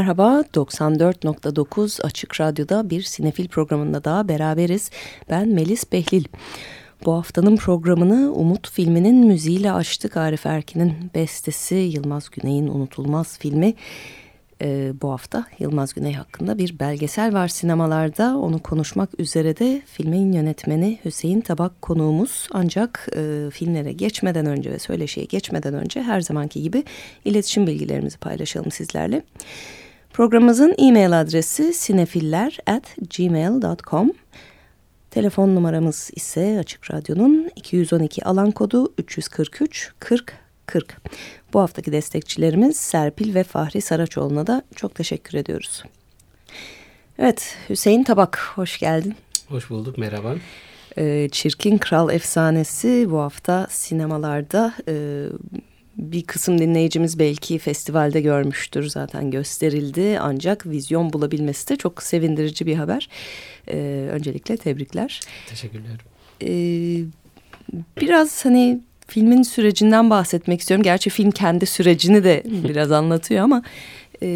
Merhaba, 94.9 Açık Radyo'da bir sinefil programında daha beraberiz. Ben Melis Behlil. Bu haftanın programını Umut filminin müziğiyle açtık. Arif Erkin'in bestesi Yılmaz Güney'in unutulmaz filmi. Ee, bu hafta Yılmaz Güney hakkında bir belgesel var sinemalarda. Onu konuşmak üzere de filmin yönetmeni Hüseyin Tabak konuğumuz. Ancak e, filmlere geçmeden önce ve söyleşiye geçmeden önce her zamanki gibi iletişim bilgilerimizi paylaşalım sizlerle. Programımızın e-mail adresi sinefiller@gmail.com. Telefon numaramız ise Açık Radyo'nun 212 alan kodu 343 40 40. Bu haftaki destekçilerimiz Serpil ve Fahri Saraçoğlu'na da çok teşekkür ediyoruz. Evet Hüseyin Tabak hoş geldin. Hoş bulduk merhaba. Ee, Çirkin Kral efsanesi bu hafta sinemalarda e, bir kısım dinleyicimiz belki festivalde görmüştür zaten gösterildi ancak vizyon bulabilmesi de çok sevindirici bir haber. Ee, öncelikle tebrikler. Teşekkürler. Ee, biraz hani filmin sürecinden bahsetmek istiyorum. Gerçi film kendi sürecini de biraz anlatıyor ama e,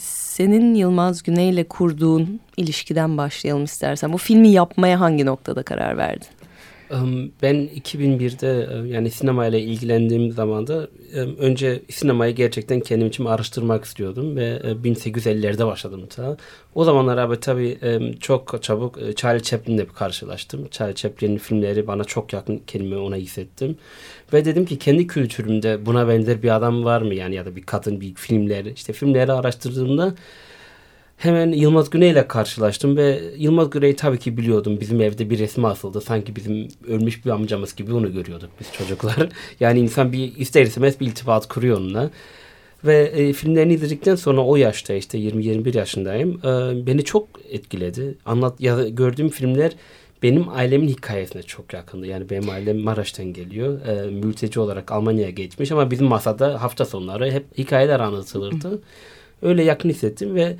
senin Yılmaz Güney ile kurduğun ilişkiden başlayalım istersen. Bu filmi yapmaya hangi noktada karar verdin? Ben 2001'de yani sinemayla ilgilendiğim zaman da önce sinemayı gerçekten kendim için araştırmak istiyordum ve 1850'lerde başladım ta. O zamanlar abi tabii çok çabuk Charlie Chaplin'le karşılaştım. Charlie Chaplin'in filmleri bana çok yakın kelime ona hissettim. Ve dedim ki kendi kültürümde buna benzer bir adam var mı yani ya da bir kadın bir filmler işte filmleri araştırdığımda Hemen Yılmaz Güney ile karşılaştım ve Yılmaz Güney'i tabii ki biliyordum. Bizim evde bir resmi asıldı. Sanki bizim ölmüş bir amcamız gibi onu görüyorduk biz çocuklar. yani insan bir ister istemez bir iltibat kuruyor onunla. Ve e, filmlerini izledikten sonra o yaşta işte 20-21 yaşındayım. E, beni çok etkiledi. Anlat ya gördüğüm filmler benim ailemin hikayesine çok yakındı. Yani benim ailem Maraş'tan geliyor. E, mülteci olarak Almanya'ya geçmiş ama bizim masada hafta sonları hep hikayeler anlatılırdı. Öyle yakın hissettim ve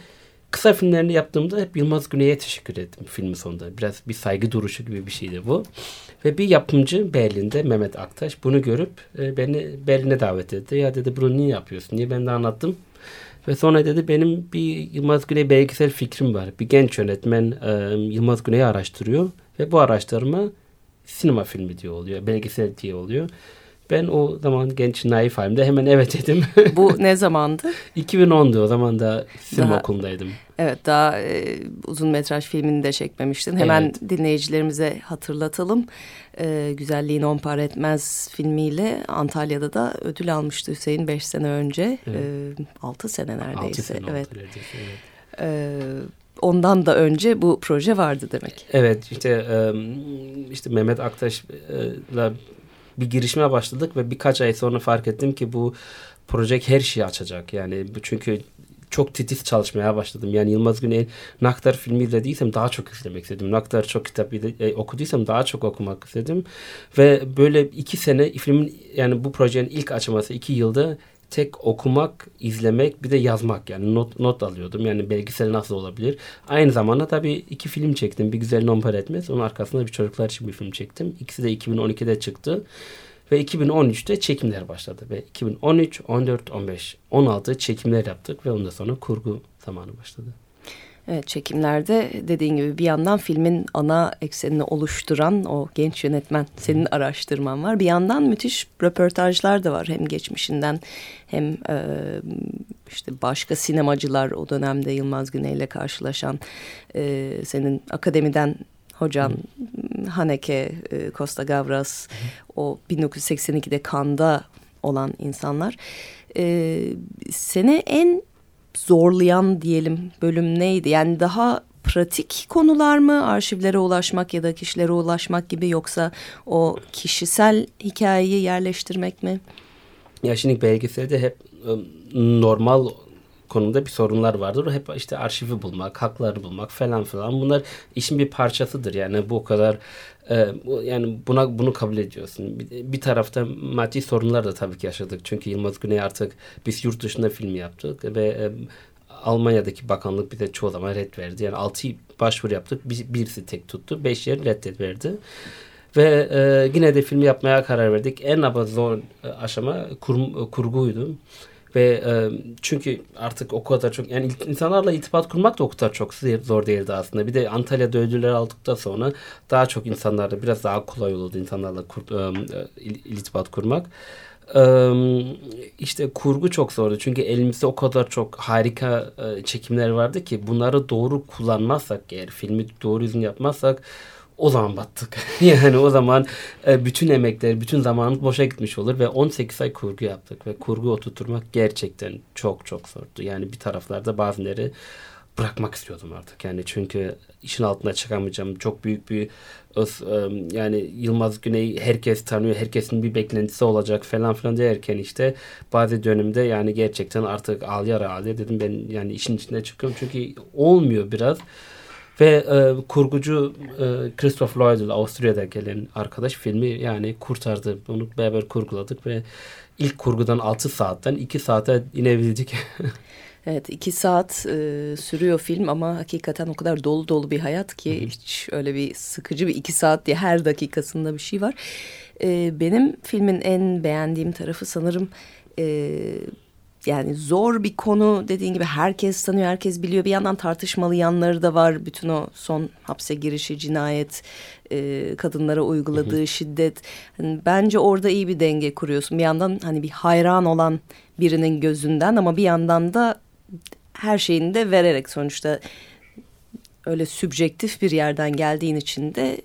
kısa filmlerini yaptığımda hep Yılmaz Güney'e teşekkür ettim filmin sonunda. Biraz bir saygı duruşu gibi bir şeydi bu. Ve bir yapımcı Berlin'de Mehmet Aktaş bunu görüp e, beni Berlin'e davet etti. Ya dedi bunu niye yapıyorsun? Niye ben de anlattım. Ve sonra dedi benim bir Yılmaz Güney belgesel fikrim var. Bir genç yönetmen e, Yılmaz Güney'i araştırıyor. Ve bu araştırma sinema filmi diye oluyor. Belgesel diye oluyor. Ben o zaman genç naif halimde hemen evet dedim. Bu ne zamandı? 2010'du o zaman da sinema daha, okulundaydım. Evet daha e, uzun metraj filmini de çekmemiştin. Hemen evet. dinleyicilerimize hatırlatalım. E, Güzelliğin On Par Etmez filmiyle Antalya'da da ödül almıştı Hüseyin beş sene önce. Evet. E, sene neredeyse. Altı sene evet. neredeyse evet. E, ondan da önce bu proje vardı demek. Evet işte işte Mehmet Aktaş'la bir girişime başladık ve birkaç ay sonra fark ettim ki bu proje her şeyi açacak. Yani çünkü çok titiz çalışmaya başladım. Yani Yılmaz Güney'in Naktar filmi izlediysem daha çok izlemek istedim. Naktar çok kitap e, okuduysam daha çok okumak istedim. Ve böyle iki sene filmin yani bu projenin ilk açılması iki yılda tek okumak, izlemek bir de yazmak yani not, not alıyordum. Yani belgesel nasıl olabilir? Aynı zamanda tabii iki film çektim. Bir güzel non etmez. Onun arkasında bir çocuklar için bir film çektim. İkisi de 2012'de çıktı. Ve 2013'te çekimler başladı. Ve 2013, 14, 15, 16 çekimler yaptık ve ondan sonra kurgu zamanı başladı. Evet, çekimlerde dediğin gibi bir yandan filmin ana eksenini oluşturan o genç yönetmen senin araştırman var. Bir yandan müthiş röportajlar da var hem geçmişinden hem e, işte başka sinemacılar o dönemde Yılmaz Güney ile karşılaşan e, senin akademiden hocan. Haneke, e, Costa Gavras o 1982'de Kanda olan insanlar. E, seni en zorlayan diyelim bölüm neydi? Yani daha pratik konular mı arşivlere ulaşmak ya da kişilere ulaşmak gibi yoksa o kişisel hikayeyi yerleştirmek mi? Ya şimdi belgeselde hep ıı, normal konuda bir sorunlar vardır. Hep işte arşivi bulmak, hakları bulmak falan filan. Bunlar işin bir parçasıdır. Yani bu kadar e, yani buna bunu kabul ediyorsun. Bir, bir tarafta maddi sorunlar da tabii ki yaşadık. Çünkü Yılmaz Güney artık biz yurt dışında film yaptık ve e, Almanya'daki bakanlık bize çoğu zaman red verdi. Yani altı başvuru yaptık. Bir, birisi tek tuttu. Beş yer reddet. Ve e, yine de film yapmaya karar verdik. En zor e, aşama kur, kurguydu. Ve e, çünkü artık o kadar çok yani insanlarla irtibat kurmak da o kadar çok zor değildi aslında. Bir de Antalya'da ödüller aldıktan sonra daha çok insanlarla biraz daha kolay oldu insanlarla kur, e, irtibat kurmak. E, işte kurgu çok zordu. Çünkü elimizde o kadar çok harika e, çekimler vardı ki bunları doğru kullanmazsak eğer filmi doğru düzgün yapmazsak o zaman battık. yani o zaman e, bütün emekler, bütün zamanımız boşa gitmiş olur ve 18 ay kurgu yaptık ve kurgu oturtturmak gerçekten çok çok zordu. Yani bir taraflarda bazıları bırakmak istiyordum artık. Yani çünkü işin altına çıkamayacağım. Çok büyük bir e, yani Yılmaz Güney herkes tanıyor. Herkesin bir beklentisi olacak falan filan derken işte bazı dönemde yani gerçekten artık ağlaya ağlaya dedim ben yani işin içinde çıkıyorum. Çünkü olmuyor biraz. Ve e, kurgucu e, Christoph Lloyd Avusturya'da gelen arkadaş filmi yani kurtardı. Onu beraber kurguladık ve ilk kurgudan 6 saatten 2 saate inebildik. Evet iki saat e, sürüyor film ama hakikaten o kadar dolu dolu bir hayat ki Hı -hı. hiç öyle bir sıkıcı bir iki saat diye her dakikasında bir şey var. E, benim filmin en beğendiğim tarafı sanırım e, yani zor bir konu dediğin gibi herkes tanıyor, herkes biliyor. Bir yandan tartışmalı yanları da var. Bütün o son hapse girişi, cinayet, e, kadınlara uyguladığı hı hı. şiddet. Yani bence orada iyi bir denge kuruyorsun. Bir yandan hani bir hayran olan birinin gözünden ama bir yandan da her şeyini de vererek sonuçta öyle sübjektif bir yerden geldiğin için de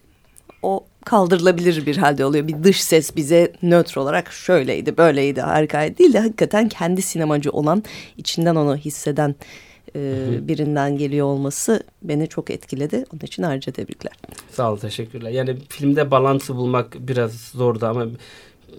o kaldırılabilir bir halde oluyor. Bir dış ses bize nötr olarak şöyleydi, böyleydi, harikaydı değil de hakikaten kendi sinemacı olan, içinden onu hisseden e, birinden geliyor olması beni çok etkiledi. Onun için ayrıca tebrikler. Sağ ol, teşekkürler. Yani filmde balansı bulmak biraz zordu ama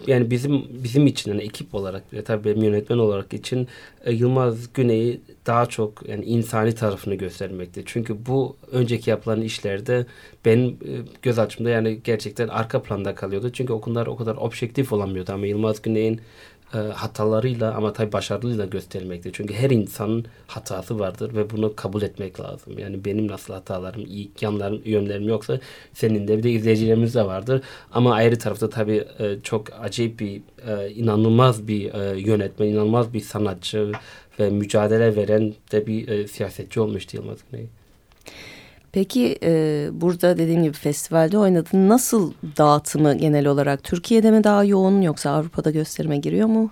yani bizim bizim için yani ekip olarak ve tabii benim yönetmen olarak için e, Yılmaz Güney'i daha çok yani insani tarafını göstermekte. Çünkü bu önceki yapılan işlerde benim e, göz açımda yani gerçekten arka planda kalıyordu. Çünkü o kadar o kadar objektif olamıyordu ama Yılmaz Güney'in e, hatalarıyla ama tabii başarılıyla gösterilmekte. Çünkü her insanın hatası vardır ve bunu kabul etmek lazım. Yani benim nasıl hatalarım, iyi yanlarım, yönlerim yoksa senin de bir de izleyicilerimiz de vardır. Ama ayrı tarafta tabii e, çok acayip bir, e, inanılmaz bir e, yönetmen, inanılmaz bir sanatçı ve mücadele veren de bir e, siyasetçi olmuştu Yılmaz Güney. Peki e, burada dediğim gibi festivalde oynadın. Nasıl dağıtımı genel olarak? Türkiye'de mi daha yoğun yoksa Avrupa'da gösterime giriyor mu?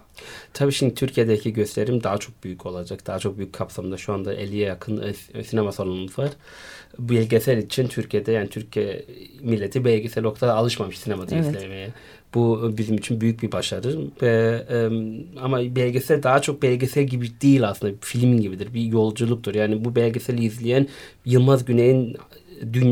Tabii şimdi Türkiye'deki gösterim daha çok büyük olacak. Daha çok büyük kapsamda. Şu anda 50'ye yakın e, sinema salonumuz var. Belgesel için Türkiye'de yani Türkiye milleti belgesel o kadar alışmamış sinemada evet. izlemeye. Bu bizim için büyük bir başarı. Ve, e, ama belgesel daha çok belgesel gibi değil aslında. Film gibidir. Bir yolculuktur. Yani bu belgeseli izleyen Yılmaz Güney'in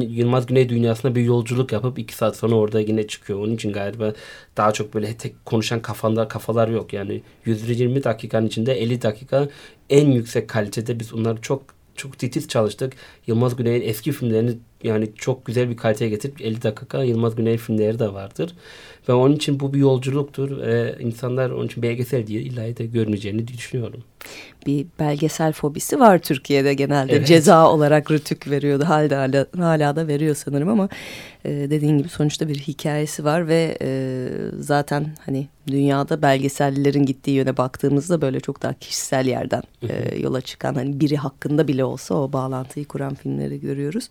Yılmaz Güney dünyasına bir yolculuk yapıp iki saat sonra orada yine çıkıyor. Onun için galiba daha çok böyle tek konuşan kafanda kafalar yok. Yani 120 dakikanın içinde 50 dakika en yüksek kalitede biz onları çok çok titiz çalıştık. Yılmaz Güney'in eski filmlerini yani çok güzel bir kaliteye getirip 50 dakika Yılmaz Güney filmleri de vardır. Ve onun için bu bir yolculuktur. Ee, insanlar onun için belgesel diye illa da görmeyeceğini düşünüyorum. Bir belgesel fobisi var Türkiye'de genelde. Evet. Ceza olarak rütük veriyordu. Hala, hala, hala da veriyor sanırım ama e, dediğin gibi sonuçta bir hikayesi var ve e, zaten hani dünyada belgesellerin gittiği yöne baktığımızda böyle çok daha kişisel yerden e, yola çıkan hani biri hakkında bile olsa o bağlantıyı kuran filmleri görüyoruz.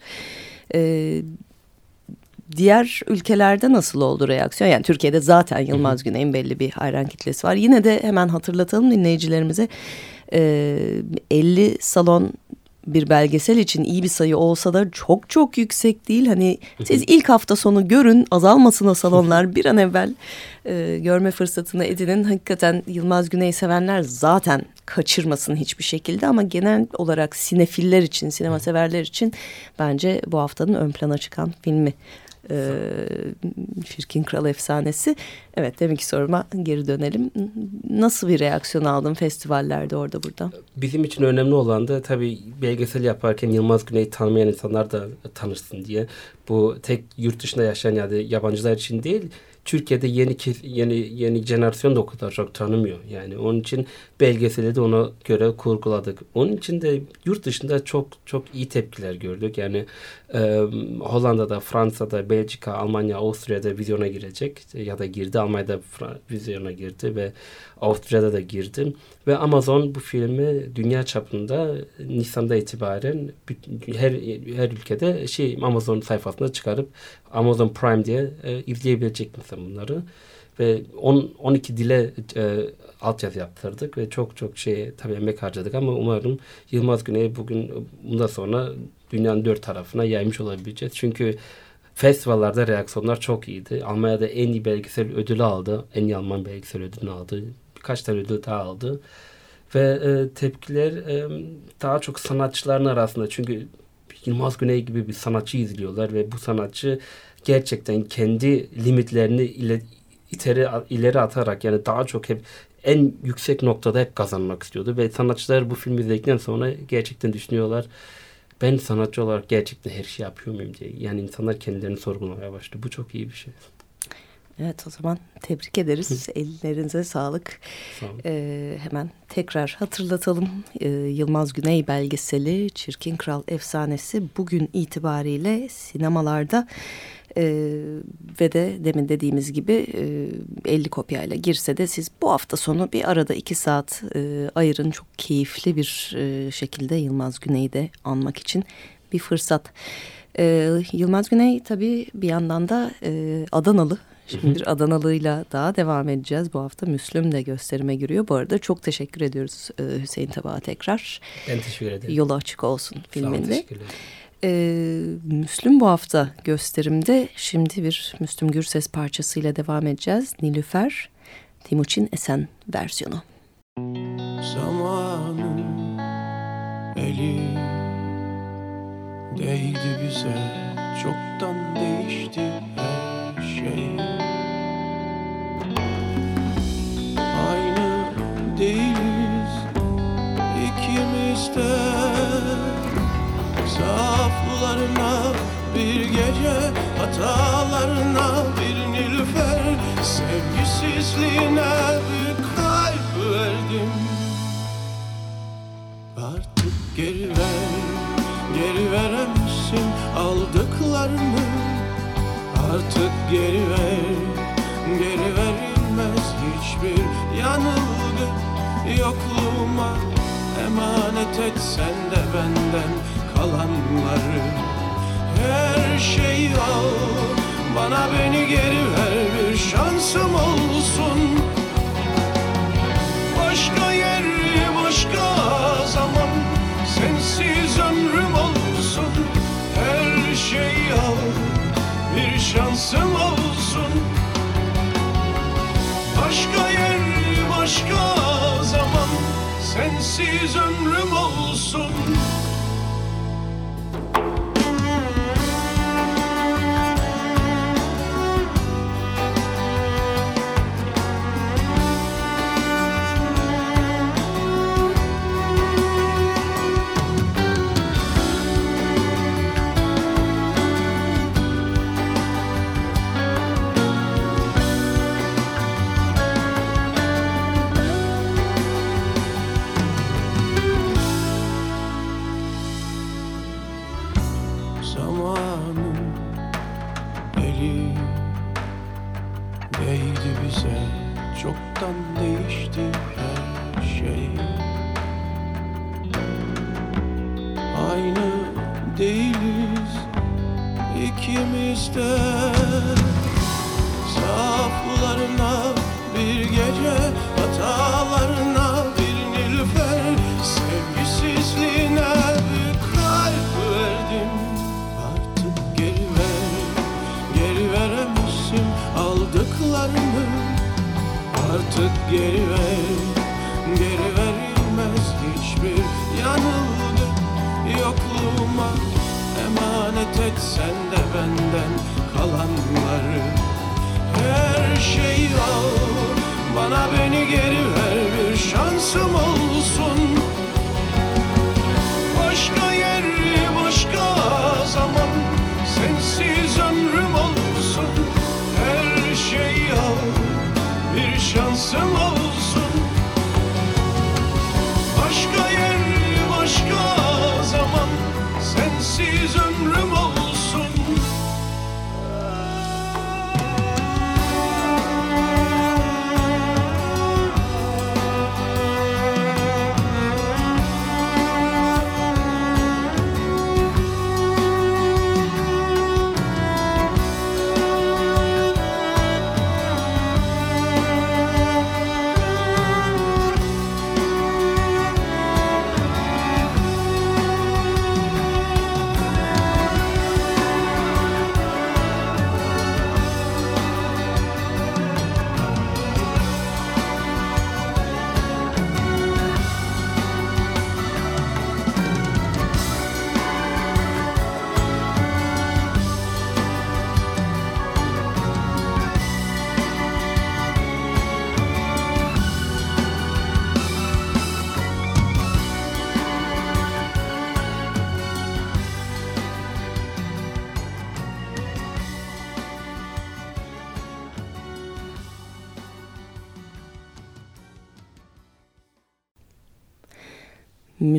Evet diğer ülkelerde nasıl oldu reaksiyon? Yani Türkiye'de zaten Yılmaz Güney'in belli bir hayran kitlesi var. Yine de hemen hatırlatalım dinleyicilerimize. E, 50 salon bir belgesel için iyi bir sayı olsa da çok çok yüksek değil. Hani siz ilk hafta sonu görün azalmasın o salonlar bir an evvel e, görme fırsatını edinin. Hakikaten Yılmaz Güney sevenler zaten kaçırmasın hiçbir şekilde ama genel olarak sinefiller için, sinema severler için bence bu haftanın ön plana çıkan filmi e, Şirkin Kral efsanesi. Evet deminki soruma geri dönelim. Nasıl bir reaksiyon aldın festivallerde orada burada? Bizim için önemli olan da tabii belgesel yaparken Yılmaz Güney'i tanımayan insanlar da tanırsın diye. Bu tek yurt dışında yaşayan ya da yabancılar için değil Türkiye'de yeni yeni yeni jenerasyon da o kadar çok tanımıyor. Yani onun için belgeseli de ona göre kurguladık. Onun için de yurt dışında çok çok iyi tepkiler gördük. Yani e, Hollanda'da, Fransa'da, Belçika, Almanya, Avusturya'da vizyona girecek ya da girdi. Almanya'da vizyona girdi ve Avusturya'da da girdi. Ve Amazon bu filmi dünya çapında Nisan'da itibaren her her ülkede şey Amazon sayfasında çıkarıp Amazon Prime diye e, izleyebilecek insan bunları ve 10 12 dile e, altyazı yaptırdık ve çok çok şey tabii emek harcadık ama umarım Yılmaz Güney bugün bundan sonra dünyanın dört tarafına yaymış olabileceğiz. Çünkü festivallerde reaksiyonlar çok iyiydi. Almanya'da en iyi belgesel ödülü aldı. En iyi Alman belgesel ödülünü aldı. Birkaç tane ödül daha aldı. Ve e, tepkiler e, daha çok sanatçıların arasında. Çünkü Yılmaz Güney gibi bir sanatçı izliyorlar ve bu sanatçı gerçekten kendi limitlerini ile, iteri, ileri atarak yani daha çok hep en yüksek noktada hep kazanmak istiyordu ve sanatçılar bu filmi izledikten sonra gerçekten düşünüyorlar ben sanatçı olarak gerçekten her şeyi yapıyor muyum diye. Yani insanlar kendilerini sorgulamaya başladı. Bu çok iyi bir şey. Evet o zaman tebrik ederiz. Ellerinize sağlık. Sağ ee, hemen tekrar hatırlatalım. Ee, Yılmaz Güney belgeseli Çirkin Kral Efsanesi bugün itibariyle sinemalarda e, ve de demin dediğimiz gibi e, 50 kopyayla girse de siz bu hafta sonu bir arada iki saat e, ayırın. Çok keyifli bir e, şekilde Yılmaz Güney'i de anmak için bir fırsat. E, Yılmaz Güney tabii bir yandan da e, Adanalı. Şimdi bir Adanalı'yla daha devam edeceğiz. Bu hafta Müslüm de gösterime giriyor. Bu arada çok teşekkür ediyoruz e, Hüseyin Tabak'a tekrar. Ben teşekkür ederim. Yolu açık olsun filminde. Sağ olun, teşekkürler. Ee, Müslüm bu hafta gösterimde şimdi bir Müslüm Gürses parçasıyla devam edeceğiz. Nilüfer, Timuçin Esen versiyonu. Zamanın eli değdi bize çoktan değişti her şey Aynı değiliz ikimiz de Zaaflarına bir gece Hatalarına bir nilüfer Sevgisizliğine bir kalp verdim. Artık geri ver Geri veremezsin aldıklarımı Artık geri ver Geri verilmez hiçbir yanılgı. Yokluğuma emanet et sen de benden kalanları Her şeyi al Bana beni geri ver bir şansım olsun. Başka yer başka zaman Sensiz ömrüm olsun. Her şeyi al Bir şansım olsun. Başka yer başka zaman Sensiz ömrüm olsun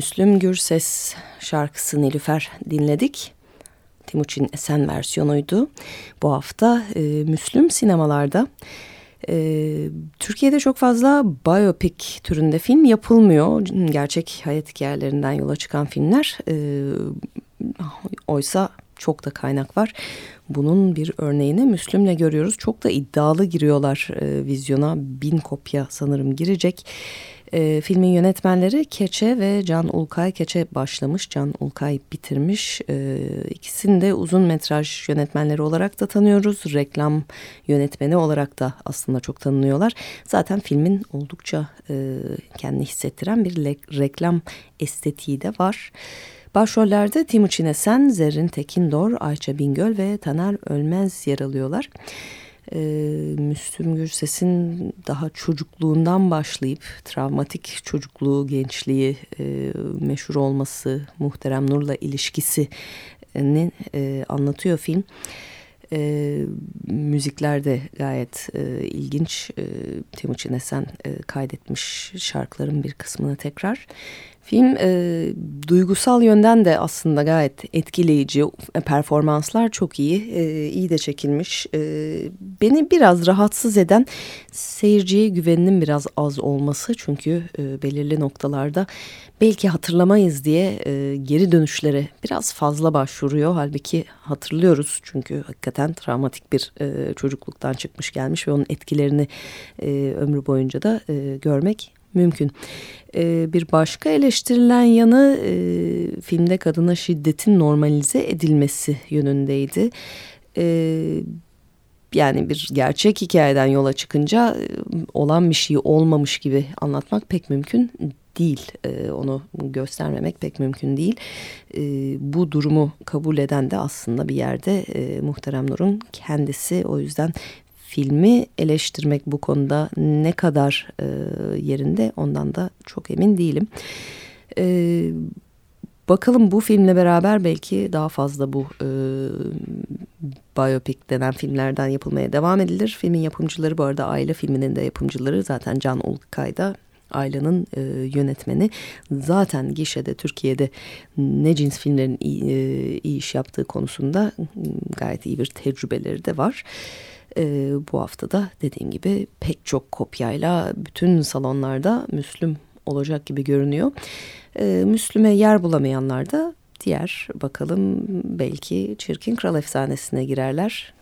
Müslüm Gürses şarkısı Nilüfer dinledik. Timuçin Esen versiyonuydu. Bu hafta e, Müslüm sinemalarda. E, Türkiye'de çok fazla biopic türünde film yapılmıyor. Gerçek hayat hikayelerinden yola çıkan filmler. E, oysa çok da kaynak var. Bunun bir örneğini Müslüm'le görüyoruz. Çok da iddialı giriyorlar e, vizyona. Bin kopya sanırım girecek. E, filmin yönetmenleri Keçe ve Can Ulkay. Keçe başlamış, Can Ulkay bitirmiş. E, ikisini de uzun metraj yönetmenleri olarak da tanıyoruz. Reklam yönetmeni olarak da aslında çok tanınıyorlar. Zaten filmin oldukça e, kendini hissettiren bir reklam estetiği de var. Başrollerde Timuçin Esen, Zerrin Tekindor, Ayça Bingöl ve Taner Ölmez yer alıyorlar e, Müslüm Gürses'in daha çocukluğundan başlayıp travmatik çocukluğu, gençliği, e, meşhur olması, Muhterem Nur'la ilişkisini e, anlatıyor film. E, müzikler de gayet e, ilginç. E, Timuçin Esen e, kaydetmiş şarkıların bir kısmını tekrar. Film e, duygusal yönden de aslında gayet etkileyici. Performanslar çok iyi. E, iyi de çekilmiş. E, beni biraz rahatsız eden seyirciye güveninin biraz az olması. Çünkü e, belirli noktalarda belki hatırlamayız diye e, geri dönüşlere biraz fazla başvuruyor. Halbuki hatırlıyoruz çünkü hakikaten travmatik bir e, çocukluktan çıkmış gelmiş ve onun etkilerini e, ömrü boyunca da e, görmek mümkün. E, bir başka eleştirilen yanı e, filmde kadına şiddetin normalize edilmesi yönündeydi. E, yani bir gerçek hikayeden yola çıkınca e, olan bir şeyi olmamış gibi anlatmak pek mümkün değil. E, onu göstermemek pek mümkün değil. E, bu durumu kabul eden de aslında bir yerde e, Muhterem Nur'un kendisi. O yüzden filmi eleştirmek bu konuda ne kadar e, yerinde ondan da çok emin değilim. E, bakalım bu filmle beraber belki daha fazla bu e, biopic denen filmlerden yapılmaya devam edilir. Filmin yapımcıları bu arada Aile filminin de yapımcıları zaten Can Ulkay'da Ayla'nın e, yönetmeni zaten gişede Türkiye'de ne cins filmlerin iyi, e, iyi iş yaptığı konusunda gayet iyi bir tecrübeleri de var. Bu haftada dediğim gibi pek çok kopyayla bütün salonlarda Müslüm olacak gibi görünüyor. E, Müslüme yer bulamayanlar da diğer bakalım belki Çirkin Kral efsanesine girerler.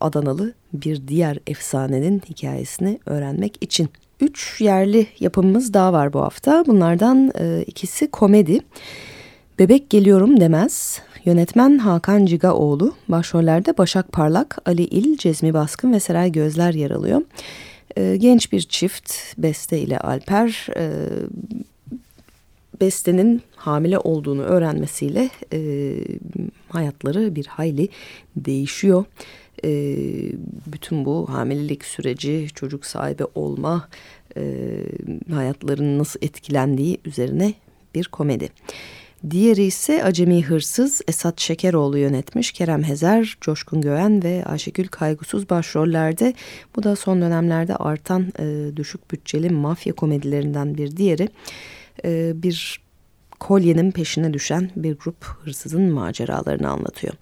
Adanalı bir diğer efsanenin hikayesini öğrenmek için. Üç yerli yapımımız daha var bu hafta. Bunlardan e, ikisi komedi. Bebek geliyorum demez. Yönetmen Hakan Cigaoğlu. Başrollerde Başak Parlak, Ali İl, Cezmi Baskın ve Seray Gözler yer alıyor. E, genç bir çift Beste ile Alper e, Beste'nin hamile olduğunu öğrenmesiyle e, hayatları bir hayli değişiyor. E, bütün bu hamilelik süreci, çocuk sahibi olma, e, hayatlarının nasıl etkilendiği üzerine bir komedi. Diğeri ise Acemi Hırsız Esat Şekeroğlu yönetmiş. Kerem Hezer, Coşkun Göğen ve Ayşegül Kaygusuz başrollerde. Bu da son dönemlerde artan e, düşük bütçeli mafya komedilerinden bir diğeri. E, bir kolyenin peşine düşen bir grup hırsızın maceralarını anlatıyor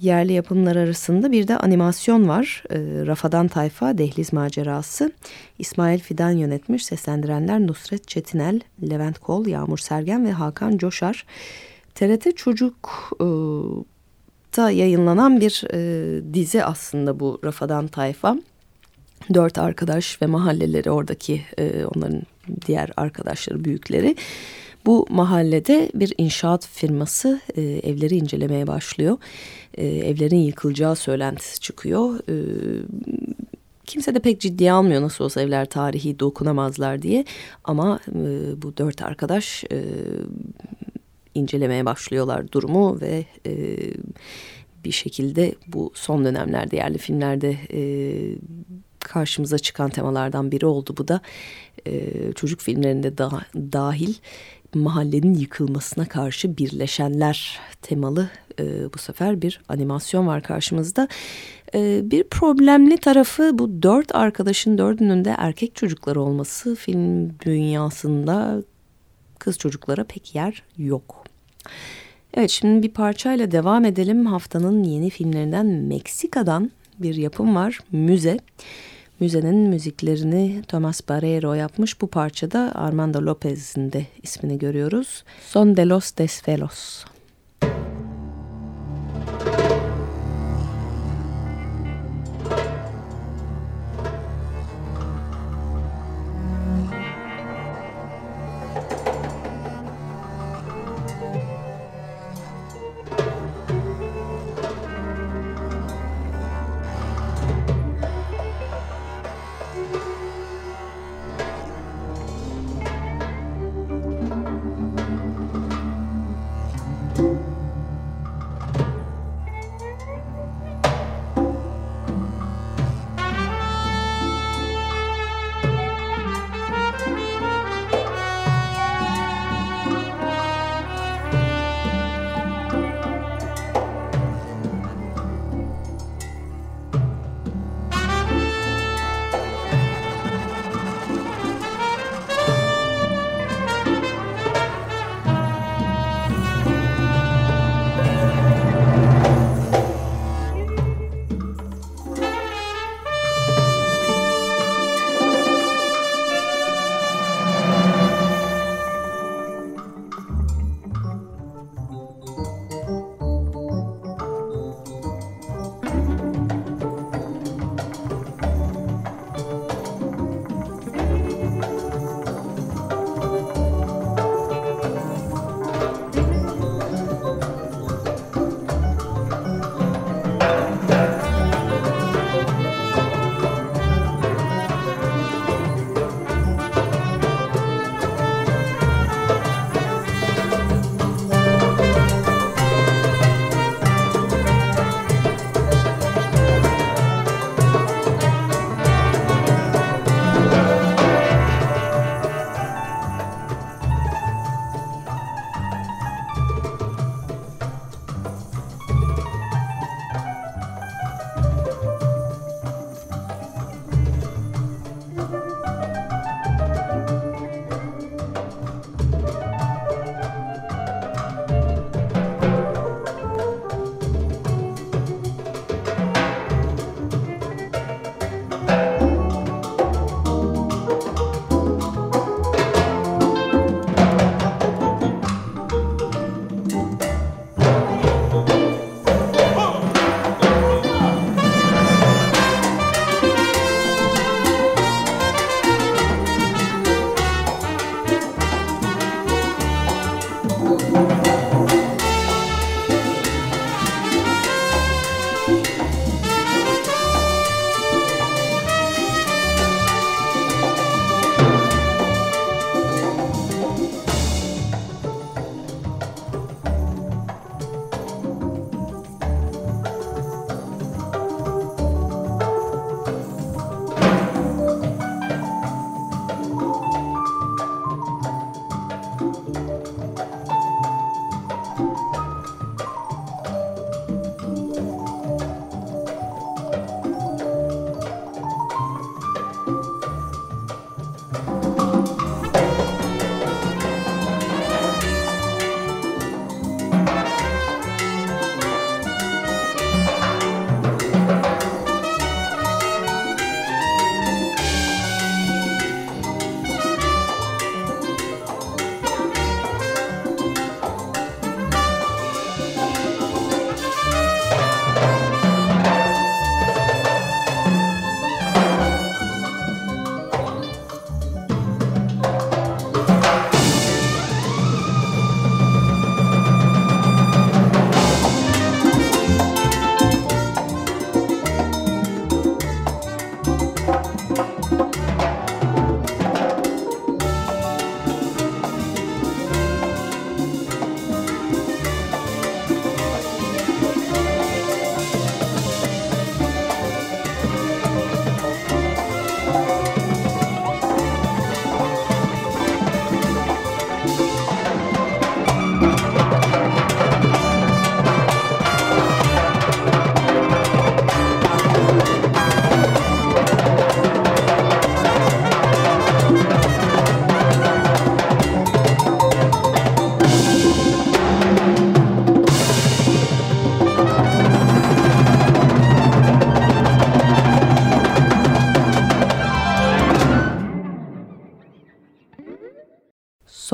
yerli yapımlar arasında bir de animasyon var. E, Rafadan Tayfa Dehliz Macerası. İsmail Fidan yönetmiş. Seslendirenler Nusret Çetinel, Levent Kol, Yağmur Sergen ve Hakan Coşar. TRT Çocuk e, da yayınlanan bir e, dizi aslında bu Rafadan Tayfa. Dört arkadaş ve mahalleleri oradaki e, onların diğer arkadaşları, büyükleri. Bu mahallede bir inşaat firması e, evleri incelemeye başlıyor. E, evlerin yıkılacağı söylentisi çıkıyor. E, kimse de pek ciddiye almıyor nasıl olsa evler tarihi dokunamazlar diye. Ama e, bu dört arkadaş e, incelemeye başlıyorlar durumu ve e, bir şekilde bu son dönemlerde yerli filmlerde e, karşımıza çıkan temalardan biri oldu bu da e, çocuk filmlerinde da, dahil mahallenin yıkılmasına karşı birleşenler temalı e, bu sefer bir animasyon var karşımızda. E, bir problemli tarafı bu dört arkadaşın dördünün de erkek çocukları olması film dünyasında kız çocuklara pek yer yok. Evet şimdi bir parçayla devam edelim. Haftanın yeni filmlerinden Meksika'dan bir yapım var. Müze. Müzenin müziklerini Thomas Barreiro yapmış. Bu parçada Armando Lopez'in de ismini görüyoruz. Son de los Desvelos.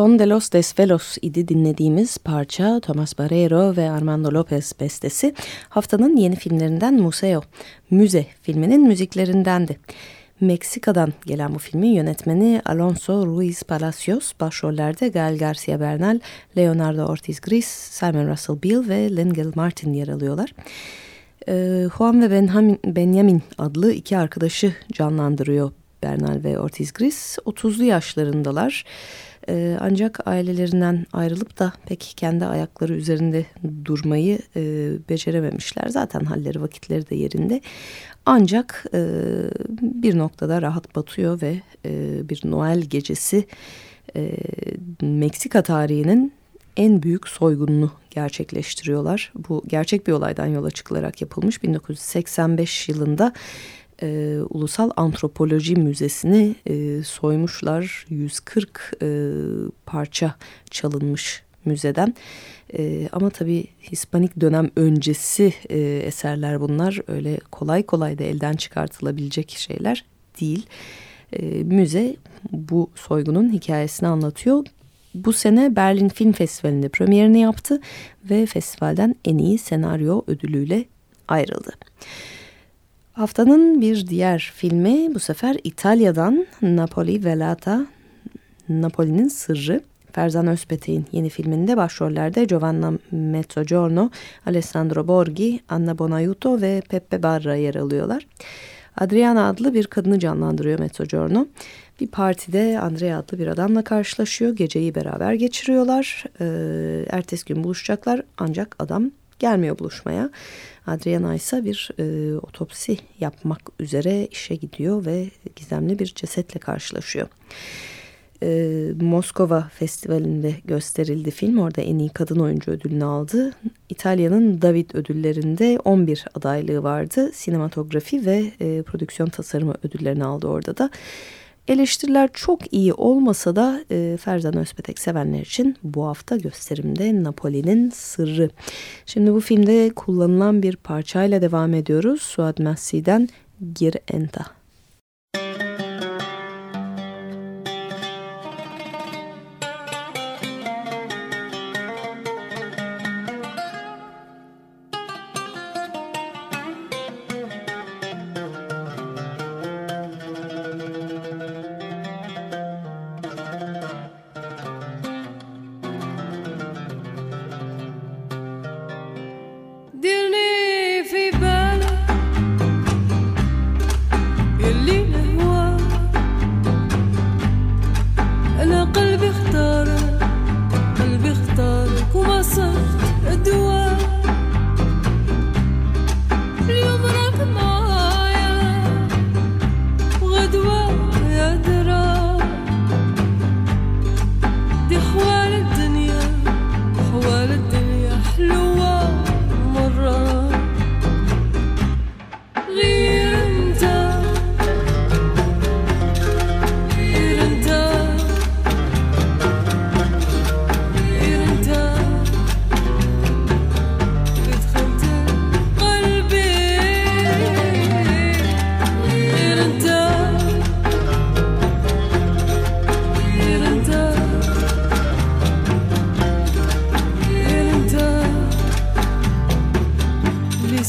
Son de los Desvelos idi dinlediğimiz parça Thomas Barreiro ve Armando Lopez bestesi haftanın yeni filmlerinden Museo, Müze filminin müziklerindendi. Meksika'dan gelen bu filmin yönetmeni Alonso Ruiz Palacios, başrollerde Gael Garcia Bernal, Leonardo Ortiz Gris, Simon Russell Beale ve Lingel Martin yer alıyorlar. Ee, Juan ve Benjamin adlı iki arkadaşı canlandırıyor Bernal ve Ortiz Gris. 30'lu yaşlarındalar. E, ancak ailelerinden ayrılıp da pek kendi ayakları üzerinde durmayı e, becerememişler. Zaten halleri vakitleri de yerinde. Ancak e, bir noktada rahat batıyor ve e, bir Noel gecesi e, Meksika tarihinin en büyük soygununu gerçekleştiriyorlar. Bu gerçek bir olaydan yola çıkılarak yapılmış 1985 yılında e, Ulusal Antropoloji Müzesi'ni e, soymuşlar. 140 e, parça çalınmış müzeden. E, ama tabii Hispanik dönem öncesi e, eserler bunlar. Öyle kolay kolay da elden çıkartılabilecek şeyler değil. E, müze bu soygunun hikayesini anlatıyor. Bu sene Berlin Film Festivali'nde premierini yaptı ve festivalden en iyi senaryo ödülüyle ayrıldı. Haftanın bir diğer filmi bu sefer İtalya'dan Napoli Velata, Napoli'nin Sırrı. Ferzan Özpetek'in yeni filminde başrollerde Giovanna Mezzogiorno, Alessandro Borghi, Anna Bonaiuto ve Peppe Barra yer alıyorlar. Adriana adlı bir kadını canlandırıyor Mezzogiorno. Bir partide Andrea adlı bir adamla karşılaşıyor. Geceyi beraber geçiriyorlar. Ee, ertesi gün buluşacaklar ancak adam gelmiyor buluşmaya. Adriana ise bir e, otopsi yapmak üzere işe gidiyor ve gizemli bir cesetle karşılaşıyor. E, Moskova Festivali'nde gösterildi film. Orada en iyi kadın oyuncu ödülünü aldı. İtalya'nın David ödüllerinde 11 adaylığı vardı. Sinematografi ve e, prodüksiyon tasarımı ödüllerini aldı orada da. Eleştiriler çok iyi olmasa da e, Ferzan Özpetek sevenler için bu hafta gösterimde Napoli'nin sırrı. Şimdi bu filmde kullanılan bir parçayla devam ediyoruz. Suad Messi'den Gir Enta.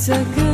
It's a good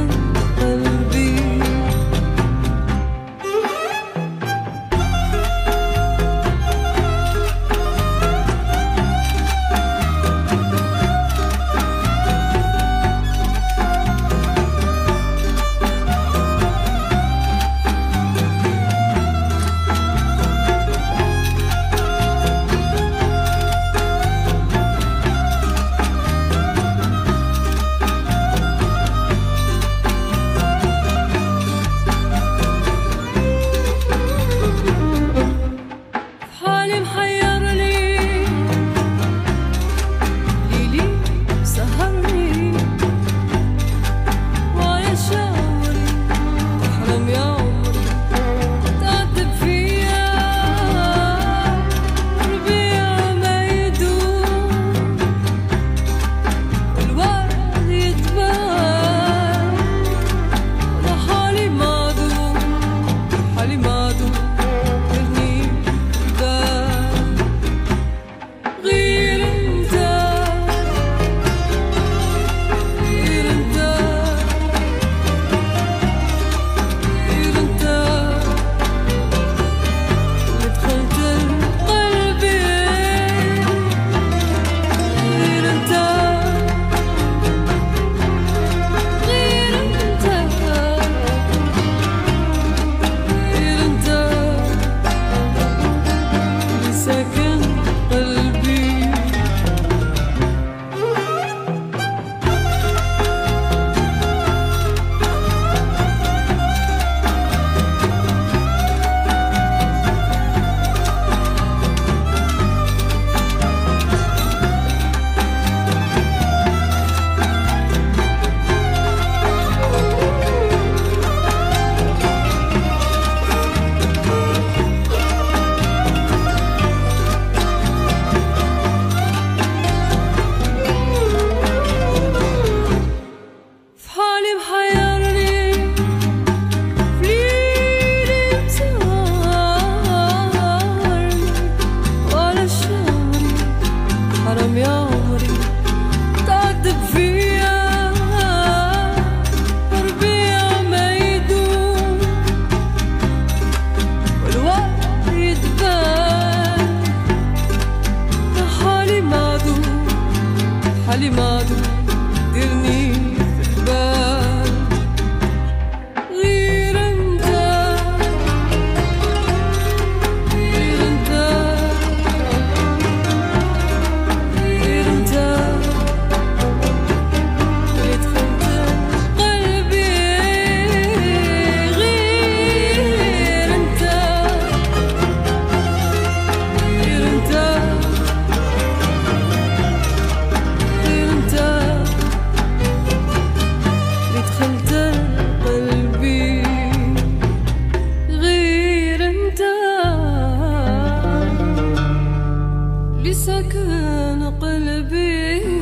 بسكن قلبي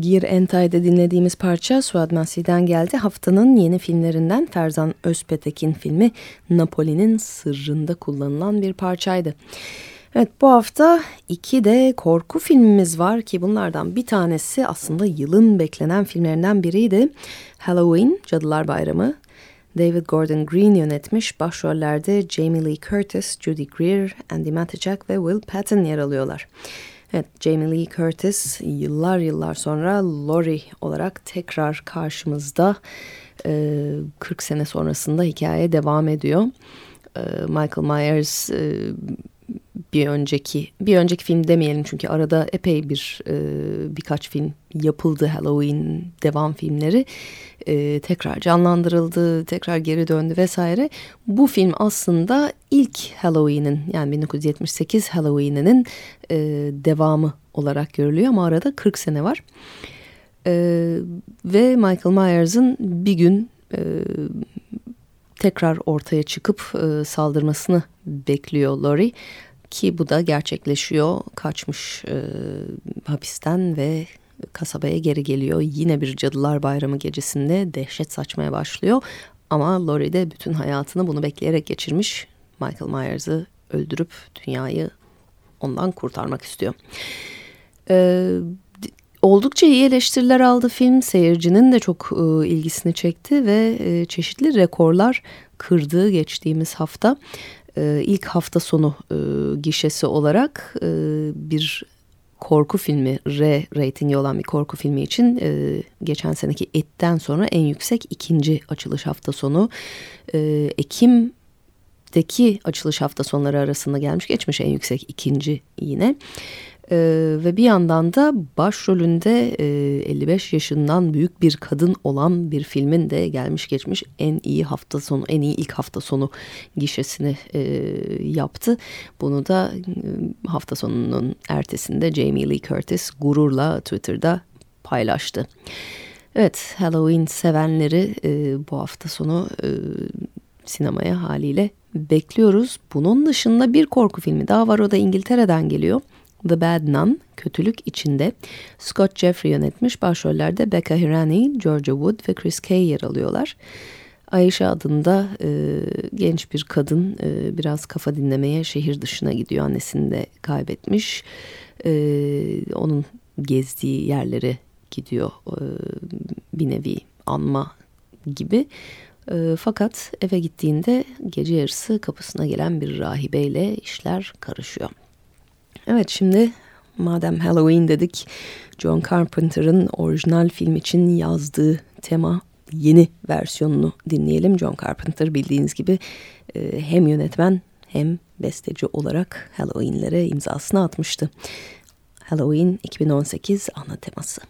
Gir Entay'da dinlediğimiz parça Suad Masi'den geldi. Haftanın yeni filmlerinden Ferzan Özpetek'in filmi Napoli'nin Sırrında kullanılan bir parçaydı. Evet bu hafta iki de korku filmimiz var ki bunlardan bir tanesi aslında yılın beklenen filmlerinden biriydi. Halloween, Cadılar Bayramı. David Gordon Green yönetmiş. Başrollerde Jamie Lee Curtis, Judy Greer, Andy Matichak ve Will Patton yer alıyorlar. Evet, Jamie Lee Curtis yıllar yıllar sonra Laurie olarak tekrar karşımızda. Ee, 40 sene sonrasında hikaye devam ediyor. Ee, Michael Myers e, bir önceki bir önceki film demeyelim çünkü arada epey bir e, birkaç film yapıldı Halloween devam filmleri. E, tekrar canlandırıldı tekrar geri döndü vesaire. Bu film aslında ilk Halloween'in yani 1978 Halloween'inin e, devamı olarak görülüyor ama arada 40 sene var. E, ve Michael Myers'ın bir gün e, tekrar ortaya çıkıp e, saldırmasını bekliyor Laurie ki bu da gerçekleşiyor. Kaçmış e, hapisten ve kasabaya geri geliyor. Yine bir Cadılar Bayramı gecesinde dehşet saçmaya başlıyor. Ama Laurie de bütün hayatını bunu bekleyerek geçirmiş. Michael Myers'ı öldürüp dünyayı ondan kurtarmak istiyor. Ee, oldukça iyi eleştiriler aldı film. Seyircinin de çok e, ilgisini çekti ve e, çeşitli rekorlar kırdı geçtiğimiz hafta. E, ilk hafta sonu e, gişesi olarak e, bir korku filmi R reytingi olan bir korku filmi için e, geçen seneki Et'ten sonra en yüksek ikinci açılış hafta sonu. E, Ekim'deki açılış hafta sonları arasında gelmiş geçmiş en yüksek ikinci yine. Ee, ve bir yandan da başrolünde e, 55 yaşından büyük bir kadın olan bir filmin de gelmiş geçmiş en iyi hafta sonu, en iyi ilk hafta sonu gişesini e, yaptı. Bunu da e, hafta sonunun ertesinde Jamie Lee Curtis gururla Twitter'da paylaştı. Evet, Halloween sevenleri e, bu hafta sonu e, sinemaya haliyle bekliyoruz. Bunun dışında bir korku filmi daha var. O da İngiltere'den geliyor. The Bad Nun, Kötülük içinde Scott Jeffrey yönetmiş. Başrollerde Becca Hirani, Georgia Wood ve Chris Kay yer alıyorlar. Ayşe adında e, genç bir kadın e, biraz kafa dinlemeye şehir dışına gidiyor. Annesini de kaybetmiş. E, onun gezdiği yerlere gidiyor. E, bir nevi anma gibi. E, fakat eve gittiğinde gece yarısı kapısına gelen bir rahibeyle işler karışıyor. Evet şimdi madem Halloween dedik John Carpenter'ın orijinal film için yazdığı tema yeni versiyonunu dinleyelim. John Carpenter bildiğiniz gibi e, hem yönetmen hem besteci olarak Halloween'lere imzasını atmıştı. Halloween 2018 ana teması.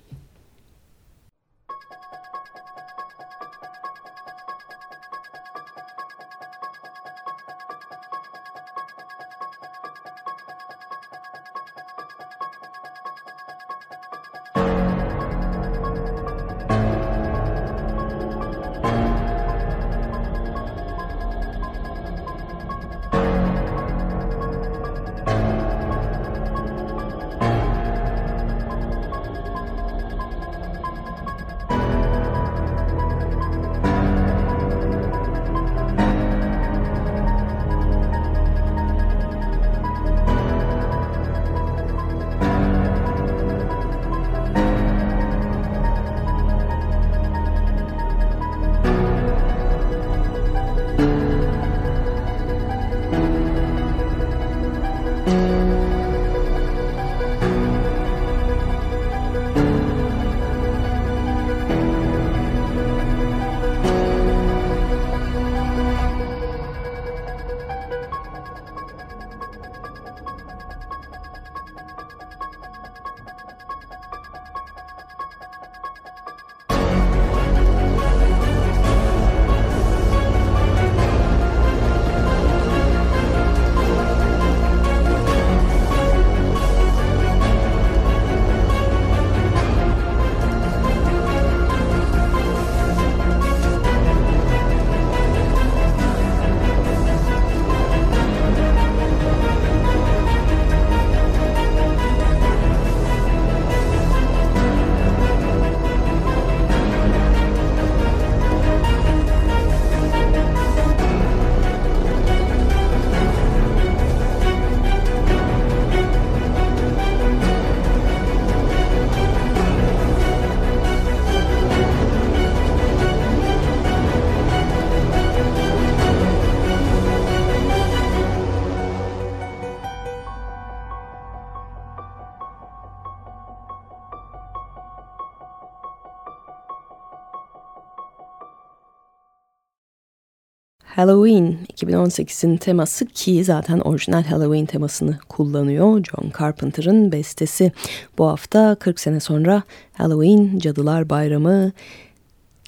Halloween 2018'in teması ki zaten orijinal Halloween temasını kullanıyor. John Carpenter'ın bestesi. Bu hafta 40 sene sonra Halloween Cadılar Bayramı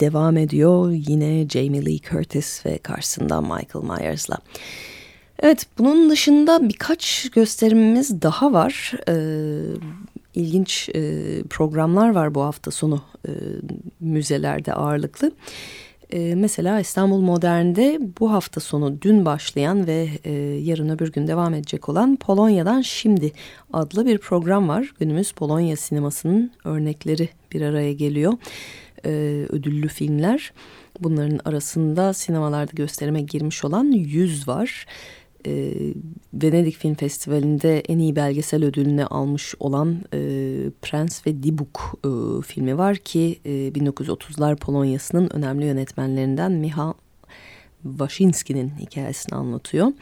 devam ediyor. Yine Jamie Lee Curtis ve karşısında Michael Myers'la. Evet bunun dışında birkaç gösterimimiz daha var. Ee, ilginç e, programlar var bu hafta sonu e, müzelerde ağırlıklı. E, mesela İstanbul Modern'de bu hafta sonu dün başlayan ve e, yarın öbür gün devam edecek olan Polonya'dan Şimdi adlı bir program var. Günümüz Polonya sinemasının örnekleri bir araya geliyor. E, ödüllü filmler. Bunların arasında sinemalarda gösterime girmiş olan Yüz var e, Venedik Film Festivali'nde en iyi belgesel ödülünü almış olan e, Prens ve Dibuk e, filmi var ki e, 1930'lar Polonya'sının önemli yönetmenlerinden Miha Waschinski'nin hikayesini anlatıyor.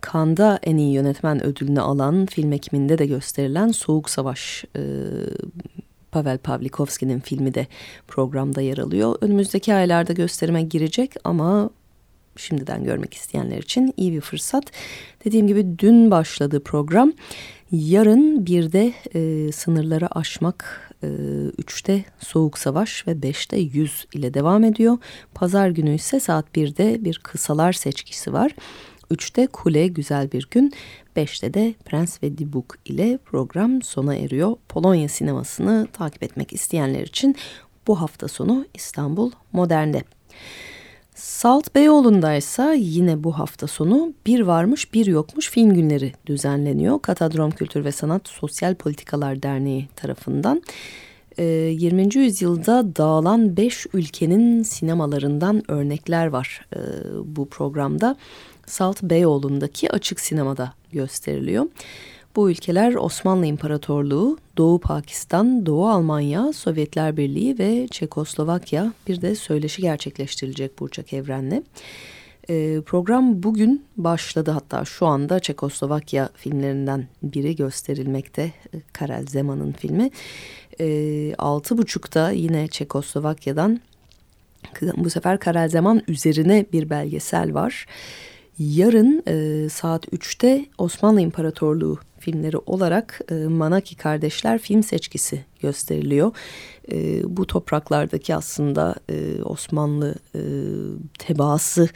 Kanda en iyi yönetmen ödülünü alan film ekiminde de gösterilen Soğuk Savaş e, Pavel Pavlikovski'nin filmi de programda yer alıyor. Önümüzdeki aylarda gösterime girecek ama şimdiden görmek isteyenler için iyi bir fırsat. Dediğim gibi dün başladı program. Yarın bir de e, sınırları aşmak, e, üçte soğuk savaş ve beşte yüz ile devam ediyor. Pazar günü ise saat birde bir kısalar seçkisi var. Üçte kule güzel bir gün, beşte de Prens ve Dibuk ile program sona eriyor. Polonya sinemasını takip etmek isteyenler için bu hafta sonu İstanbul Modern'de. Salt Beyoğlu'nda yine bu hafta sonu bir varmış bir yokmuş film günleri düzenleniyor. Katadrom Kültür ve Sanat Sosyal Politikalar Derneği tarafından. 20. Ee, yüzyılda dağılan 5 ülkenin sinemalarından örnekler var ee, bu programda. Salt Beyoğlu'ndaki açık sinemada gösteriliyor. Bu ülkeler Osmanlı İmparatorluğu, Doğu Pakistan, Doğu Almanya, Sovyetler Birliği ve Çekoslovakya bir de söyleşi gerçekleştirilecek Burçak Evren'le. E, program bugün başladı hatta şu anda Çekoslovakya filmlerinden biri gösterilmekte. E, Karel Zeman'ın filmi. E, altı buçukta yine Çekoslovakya'dan bu sefer Karel Zeman üzerine bir belgesel var. Yarın e, saat 3'te Osmanlı İmparatorluğu filmleri olarak e, Manaki Kardeşler film seçkisi gösteriliyor. E, bu topraklardaki aslında e, Osmanlı e, tebaası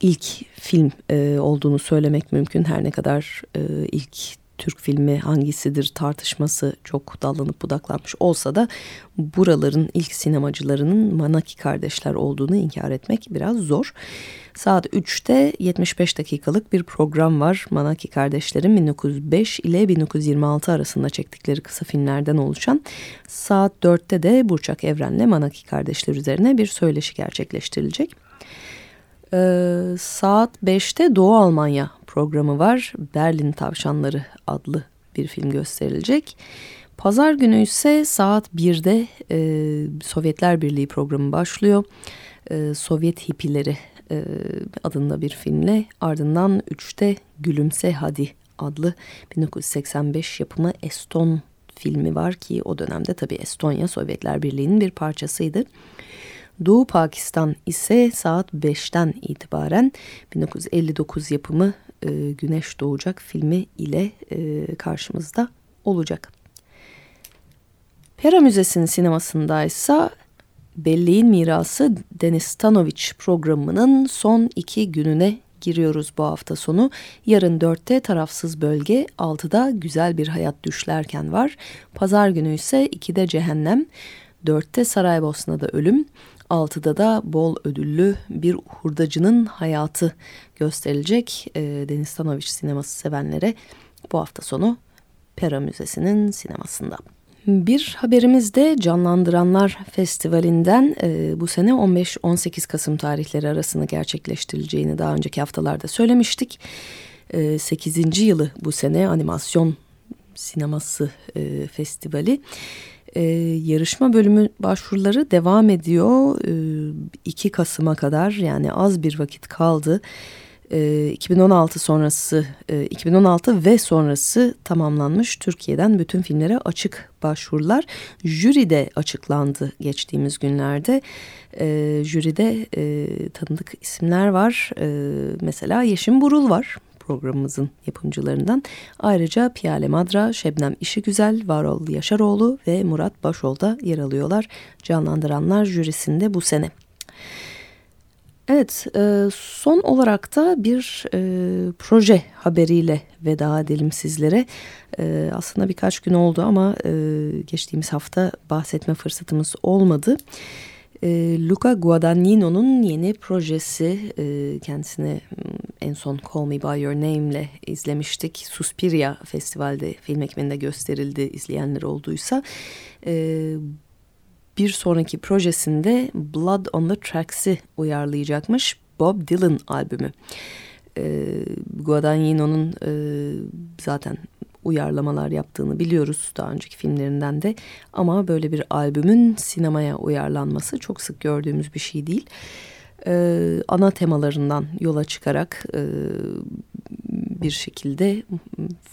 ilk film e, olduğunu söylemek mümkün. Her ne kadar e, ilk Türk filmi hangisidir tartışması çok dallanıp budaklanmış olsa da buraların ilk sinemacılarının Manaki kardeşler olduğunu inkar etmek biraz zor. Saat 3'te 75 dakikalık bir program var. Manaki kardeşlerin 1905 ile 1926 arasında çektikleri kısa filmlerden oluşan. Saat 4'te de Burçak Evren'le Manaki kardeşler üzerine bir söyleşi gerçekleştirilecek. Ee, saat 5'te Doğu Almanya programı var. Berlin Tavşanları adlı bir film gösterilecek. Pazar günü ise saat 1'de e, Sovyetler Birliği programı başlıyor. E, Sovyet hippileri e, adında bir filmle ardından 3'te Gülümse Hadi adlı 1985 yapımı Eston filmi var ki o dönemde tabii Estonya Sovyetler Birliği'nin bir parçasıydı. Doğu Pakistan ise saat 5'ten itibaren 1959 yapımı e, Güneş Doğacak filmi ile e, karşımızda olacak. Pera Müzesi'nin sinemasında ise Belleğin Mirası Deniz Stanovic programının son iki gününe giriyoruz bu hafta sonu. Yarın dörtte tarafsız bölge, altıda güzel bir hayat düşlerken var. Pazar günü ise ikide cehennem, dörtte Saraybosna'da ölüm, altıda da bol ödüllü bir hurdacının hayatı gösterilecek. E, Deniz Stanovic sineması sevenlere bu hafta sonu Pera Müzesi'nin sinemasında. Bir haberimiz de Canlandıranlar Festivali'nden e, bu sene 15-18 Kasım tarihleri arasında gerçekleştirileceğini daha önceki haftalarda söylemiştik. E, 8. yılı bu sene animasyon sineması e, festivali. E, yarışma bölümü başvuruları devam ediyor. E, 2 Kasım'a kadar yani az bir vakit kaldı. E, 2016 sonrası, e, 2016 ve sonrası tamamlanmış Türkiye'den bütün filmlere açık başvurular. Jüride açıklandı geçtiğimiz günlerde. E, jüride e, tanıdık isimler var. E, mesela Yeşim Burul var programımızın yapımcılarından. Ayrıca Piyale Madra, Şebnem İşigüzel, Varol Yaşaroğlu ve Murat Başol da yer alıyorlar. Canlandıranlar jürisinde bu sene. Evet, e, son olarak da bir e, proje haberiyle veda edelim sizlere. E, aslında birkaç gün oldu ama geçtiğimiz hafta bahsetme fırsatımız olmadı. E, Luca Guadagnino'nun yeni projesi e, kendisine en son Call Me By Your Name ile izlemiştik. Suspiria Festival'de film ekmeninde gösterildi izleyenler olduysa. E, bir sonraki projesinde Blood on the Tracks'i uyarlayacakmış Bob Dylan albümü. E, Guadagnino'nun e, zaten uyarlamalar yaptığını biliyoruz daha önceki filmlerinden de. Ama böyle bir albümün sinemaya uyarlanması çok sık gördüğümüz bir şey değil. Ee, ana temalarından yola çıkarak e, bir şekilde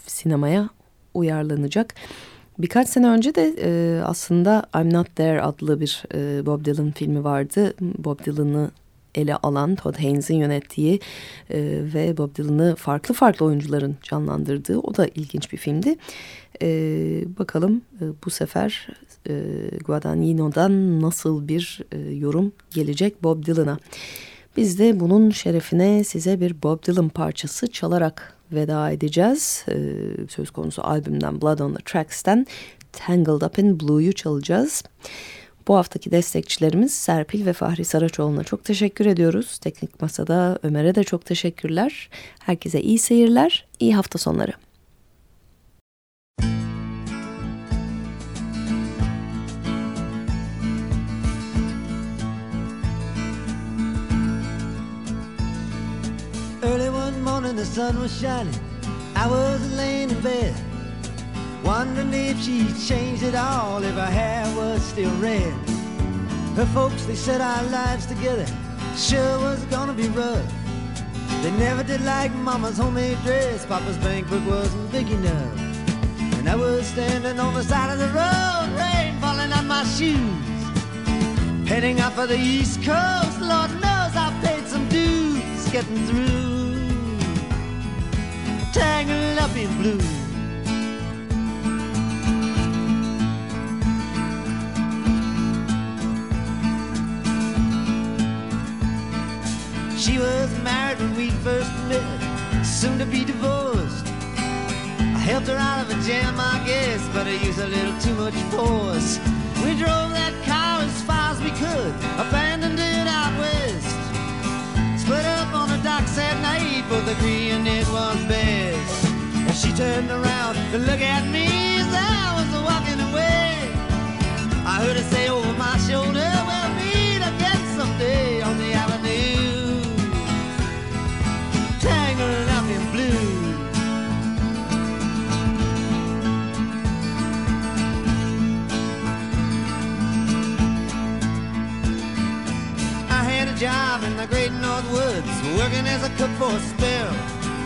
sinemaya uyarlanacak. Birkaç sene önce de e, aslında I'm Not There adlı bir e, Bob Dylan filmi vardı. Bob Dylan'ı ele alan Todd Haynes'in yönettiği e, ve Bob Dylan'ı farklı farklı oyuncuların canlandırdığı o da ilginç bir filmdi. E, bakalım e, bu sefer e, Guadagnino'dan nasıl bir e, yorum gelecek Bob Dylan'a. Biz de bunun şerefine size bir Bob Dylan parçası çalarak veda edeceğiz. E, söz konusu albümden Blood on the Tracks'ten Tangled Up in Blue'yu çalacağız. Bu haftaki destekçilerimiz Serpil ve Fahri Saraçoğlu'na çok teşekkür ediyoruz. Teknik Masa'da Ömer'e de çok teşekkürler. Herkese iyi seyirler, iyi hafta sonları. Early one morning the sun was shining. I was laying in bed, wondering if she'd changed it all, if her hair was still red. Her folks, they said our lives together sure was gonna be rough. They never did like Mama's homemade dress, Papa's bankbook wasn't big enough. And I was standing on the side of the road, rain falling on my shoes. Heading out for the East Coast, Lord knows I paid some dues getting through. Tangled up in blue. Soon to be divorced. I helped her out of a jam, I guess, but I used a little too much force. We drove that car as far as we could, abandoned it out west. Split up on the docks at night, both agreeing it was best. And she turned around to look at me as I was walking away. I heard her say over the great North Woods, working as a cook for a spell.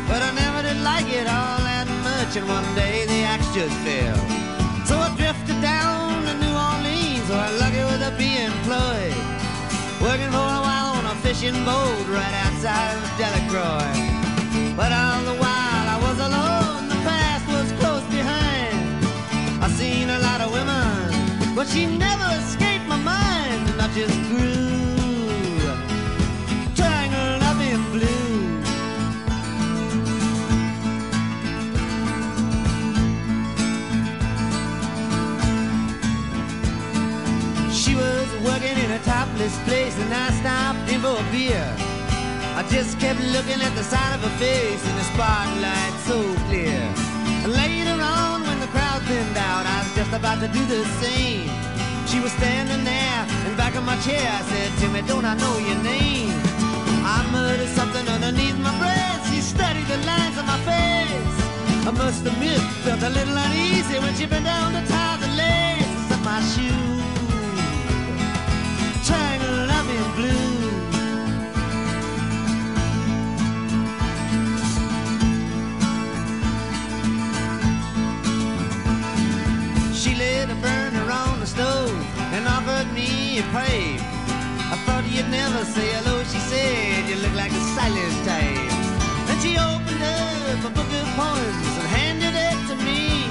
But I never did like it all that much, and one day the axe just fell. So I drifted down to New Orleans, where I'm lucky with a be employed. Working for a while on a fishing boat right outside of Delacroix. But all the while I was alone, the past was close behind. I seen a lot of women, but she never escaped my mind, and I just grew She was working in a topless place, and I stopped in for a beer. I just kept looking at the side of her face in the spotlight so clear. Later on, when the crowd thinned out, I was just about to do the same. She was standing there in back of my chair. I said, Timmy, don't I know your name? I muttered something underneath my breath. She studied the lines on my face. I must admit, felt a little uneasy when she bent down to tie the laces of my blue. She lit a burner on the stove and offered me a pipe. I thought you'd never say hello, she said. You look like a silent type. Then she opened up a book of poems and handed it to me.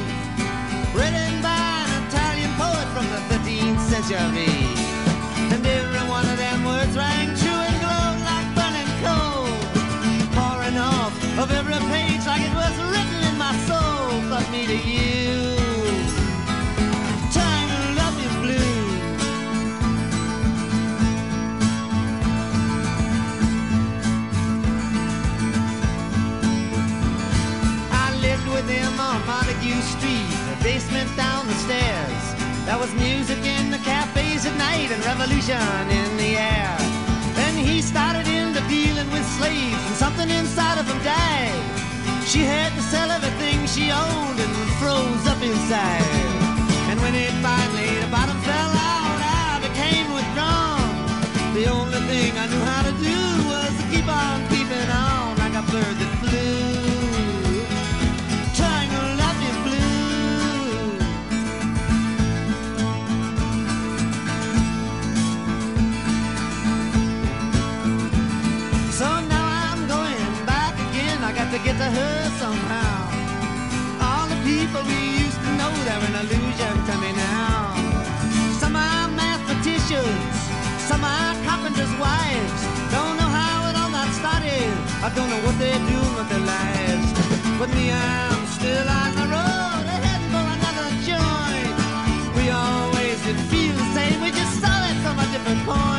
Written by an Italian poet from the 13th century. Of them words rang true and glowed like burning coal. Pouring off of every page like it was written in my soul. Me to you. Time love blue. I lived with him on Montague Street, the basement down the stairs. There was music in the cafes at night and revolution in the air. Then he started into dealing with slaves and something inside of him died. She had to sell everything she owned and froze up inside. And when it finally, the bottom fell out, I became withdrawn. The only thing I knew I don't know what they're doing with their lives. But me, I'm still on the road, heading for another joint. We always feel the same, we just saw it from a different point.